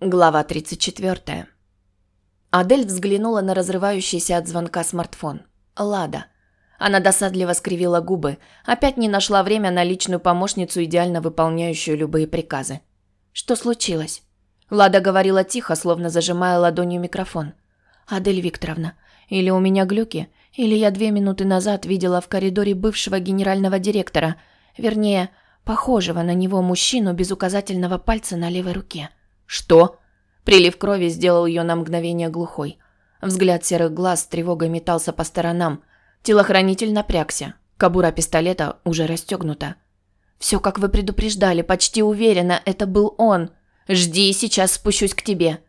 Глава 34. Адель взглянула на разрывающийся от звонка смартфон. Лада. Она досадливо скривила губы, опять не нашла время на личную помощницу, идеально выполняющую любые приказы. Что случилось? Лада говорила тихо, словно зажимая ладонью микрофон. «Адель Викторовна, или у меня глюки, или я две минуты назад видела в коридоре бывшего генерального директора, вернее, похожего на него мужчину без указательного пальца на левой руке». «Что?» Прилив крови сделал ее на мгновение глухой. Взгляд серых глаз с тревогой метался по сторонам. Телохранитель напрягся. Кобура пистолета уже расстегнута. «Все, как вы предупреждали, почти уверена, это был он. Жди, сейчас спущусь к тебе».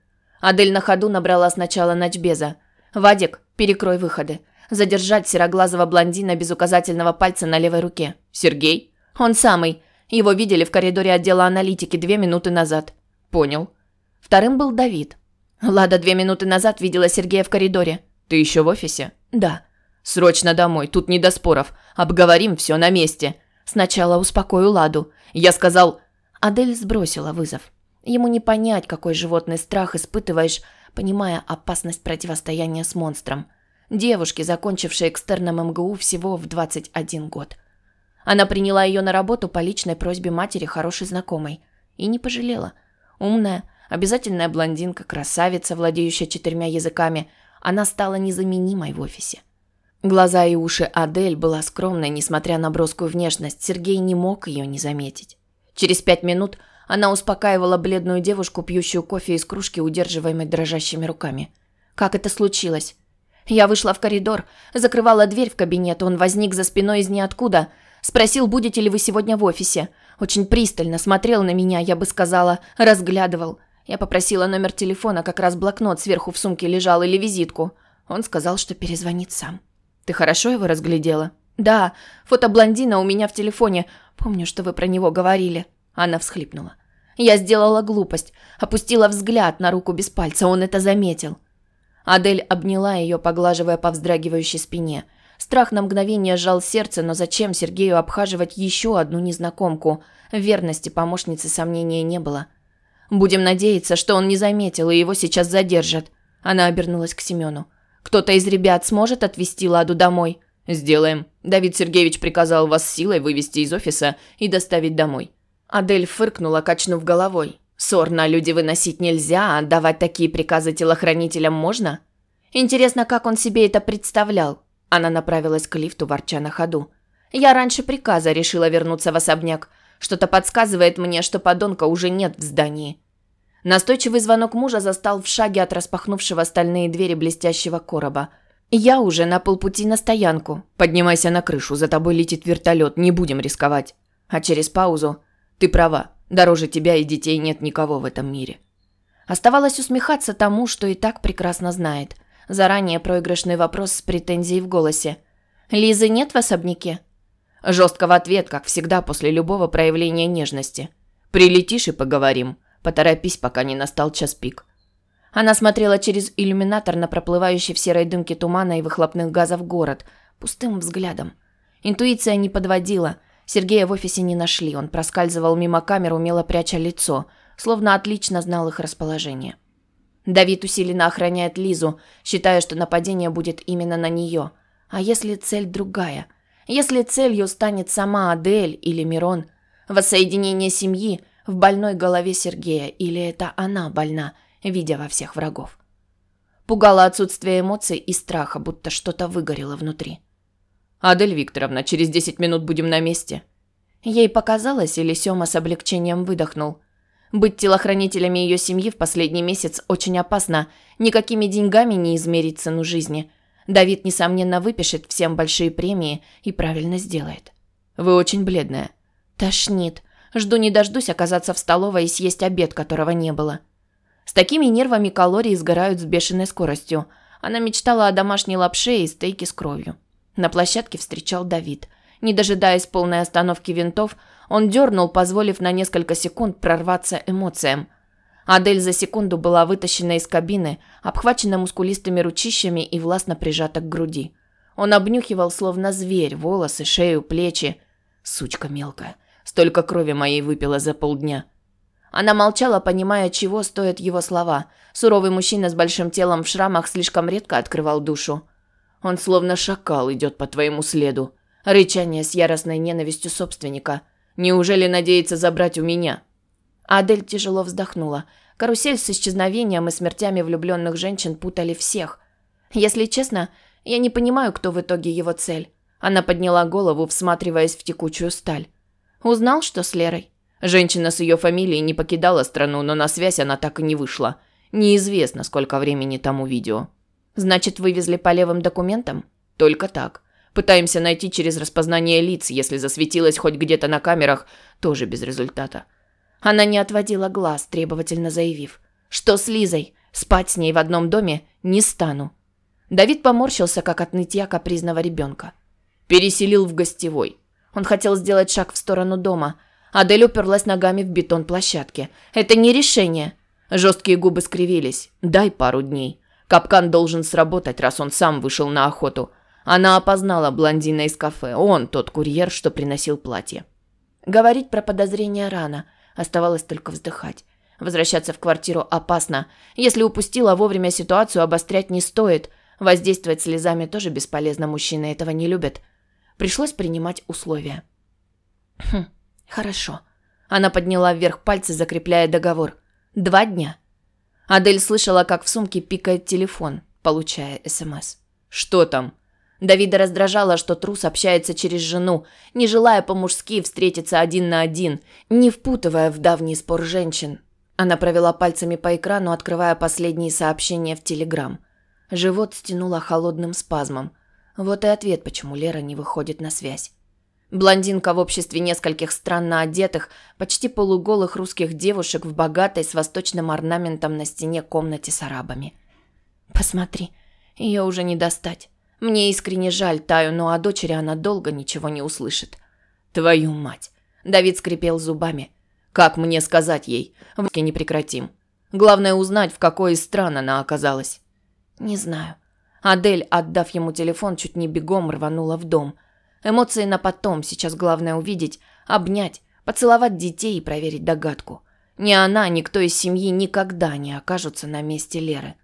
Адель на ходу набрала сначала ночбеза. «Вадик, перекрой выходы. Задержать сероглазого блондина без указательного пальца на левой руке. Сергей? Он самый. Его видели в коридоре отдела аналитики две минуты назад. Понял. Вторым был Давид. Лада две минуты назад видела Сергея в коридоре. Ты еще в офисе? Да. Срочно домой, тут не до споров. Обговорим все на месте. Сначала успокою Ладу. Я сказал... Адель сбросила вызов. Ему не понять, какой животный страх испытываешь, понимая опасность противостояния с монстром. Девушке, закончившей экстерном МГУ всего в 21 год. Она приняла ее на работу по личной просьбе матери хорошей знакомой. И не пожалела – Умная, обязательная блондинка, красавица, владеющая четырьмя языками, она стала незаменимой в офисе. Глаза и уши Адель была скромной, несмотря на броскую внешность, Сергей не мог ее не заметить. Через пять минут она успокаивала бледную девушку, пьющую кофе из кружки, удерживаемой дрожащими руками. Как это случилось? Я вышла в коридор, закрывала дверь в кабинет, он возник за спиной из ниоткуда, спросил, будете ли вы сегодня в офисе. Очень пристально смотрел на меня, я бы сказала, разглядывал. Я попросила номер телефона, как раз блокнот сверху в сумке лежал или визитку. Он сказал, что перезвонит сам. Ты хорошо его разглядела? Да, фото блондина у меня в телефоне. Помню, что вы про него говорили. Она всхлипнула. Я сделала глупость, опустила взгляд на руку без пальца, он это заметил. Адель обняла ее, поглаживая по вздрагивающей спине – Страх на мгновение сжал сердце, но зачем Сергею обхаживать еще одну незнакомку? В верности помощницы сомнения не было. «Будем надеяться, что он не заметил, и его сейчас задержат». Она обернулась к Семену. «Кто-то из ребят сможет отвезти Ладу домой?» «Сделаем. Давид Сергеевич приказал вас силой вывести из офиса и доставить домой». Адель фыркнула, качнув головой. «Ссор на люди выносить нельзя, а давать такие приказы телохранителям можно?» Интересно, как он себе это представлял? Она направилась к лифту, ворча на ходу. «Я раньше приказа решила вернуться в особняк. Что-то подсказывает мне, что подонка уже нет в здании». Настойчивый звонок мужа застал в шаге от распахнувшего стальные двери блестящего короба. «Я уже на полпути на стоянку. Поднимайся на крышу, за тобой летит вертолет, не будем рисковать». А через паузу «Ты права, дороже тебя и детей нет никого в этом мире». Оставалось усмехаться тому, что и так прекрасно знает – Заранее проигрышный вопрос с претензией в голосе. «Лизы нет в особняке?» Жестко в ответ, как всегда после любого проявления нежности. «Прилетишь и поговорим. Поторопись, пока не настал час пик». Она смотрела через иллюминатор на проплывающий в серой дымке тумана и выхлопных газов город, пустым взглядом. Интуиция не подводила. Сергея в офисе не нашли, он проскальзывал мимо камер, умело пряча лицо, словно отлично знал их расположение. Давид усиленно охраняет Лизу, считая, что нападение будет именно на нее. А если цель другая? Если целью станет сама Адель или Мирон? Воссоединение семьи в больной голове Сергея или это она больна, видя во всех врагов? Пугало отсутствие эмоций и страха, будто что-то выгорело внутри. «Адель Викторовна, через десять минут будем на месте». Ей показалось, или Сёма с облегчением выдохнул – быть телохранителями ее семьи в последний месяц очень опасно. Никакими деньгами не измерить цену жизни. Давид, несомненно, выпишет всем большие премии и правильно сделает. Вы очень бледная. Тошнит. Жду не дождусь оказаться в столовой и съесть обед, которого не было. С такими нервами калории сгорают с бешеной скоростью. Она мечтала о домашней лапше и стейке с кровью. На площадке встречал Давид – не дожидаясь полной остановки винтов, он дернул, позволив на несколько секунд прорваться эмоциям. Адель за секунду была вытащена из кабины, обхвачена мускулистыми ручищами и властно прижата к груди. Он обнюхивал, словно зверь, волосы, шею, плечи. Сучка мелкая. Столько крови моей выпила за полдня. Она молчала, понимая, чего стоят его слова. Суровый мужчина с большим телом в шрамах слишком редко открывал душу. Он словно шакал идет по твоему следу. Рычание с яростной ненавистью собственника. Неужели надеется забрать у меня? Адель тяжело вздохнула. Карусель с исчезновением и смертями влюбленных женщин путали всех. Если честно, я не понимаю, кто в итоге его цель. Она подняла голову, всматриваясь в текучую сталь. Узнал, что с Лерой? Женщина с ее фамилией не покидала страну, но на связь она так и не вышла. Неизвестно, сколько времени тому видео. Значит, вывезли по левым документам? Только так. Пытаемся найти через распознание лиц, если засветилась хоть где-то на камерах, тоже без результата. Она не отводила глаз, требовательно заявив. Что с Лизой? Спать с ней в одном доме не стану. Давид поморщился, как от нытья капризного ребенка. Переселил в гостевой. Он хотел сделать шаг в сторону дома. Адель уперлась ногами в бетон площадки. Это не решение. Жесткие губы скривились. Дай пару дней. Капкан должен сработать, раз он сам вышел на охоту. Она опознала блондина из кафе. Он тот курьер, что приносил платье. Говорить про подозрения рано. Оставалось только вздыхать. Возвращаться в квартиру опасно. Если упустила вовремя ситуацию, обострять не стоит. Воздействовать слезами тоже бесполезно, мужчины этого не любят. Пришлось принимать условия. Хм, хорошо. Она подняла вверх пальцы, закрепляя договор. Два дня. Адель слышала, как в сумке пикает телефон, получая СМС. «Что там?» Давида раздражало, что трус общается через жену, не желая по-мужски встретиться один на один, не впутывая в давний спор женщин. Она провела пальцами по экрану, открывая последние сообщения в Телеграм. Живот стянуло холодным спазмом. Вот и ответ, почему Лера не выходит на связь. Блондинка в обществе нескольких странно одетых, почти полуголых русских девушек в богатой с восточным орнаментом на стене комнате с арабами. «Посмотри, ее уже не достать. Мне искренне жаль Таю, но о дочери она долго ничего не услышит». «Твою мать!» Давид скрипел зубами. «Как мне сказать ей? В не прекратим. Главное узнать, в какой из стран она оказалась». «Не знаю». Адель, отдав ему телефон, чуть не бегом рванула в дом – Эмоции на потом, сейчас главное увидеть, обнять, поцеловать детей и проверить догадку. Ни она, ни кто из семьи никогда не окажутся на месте Леры.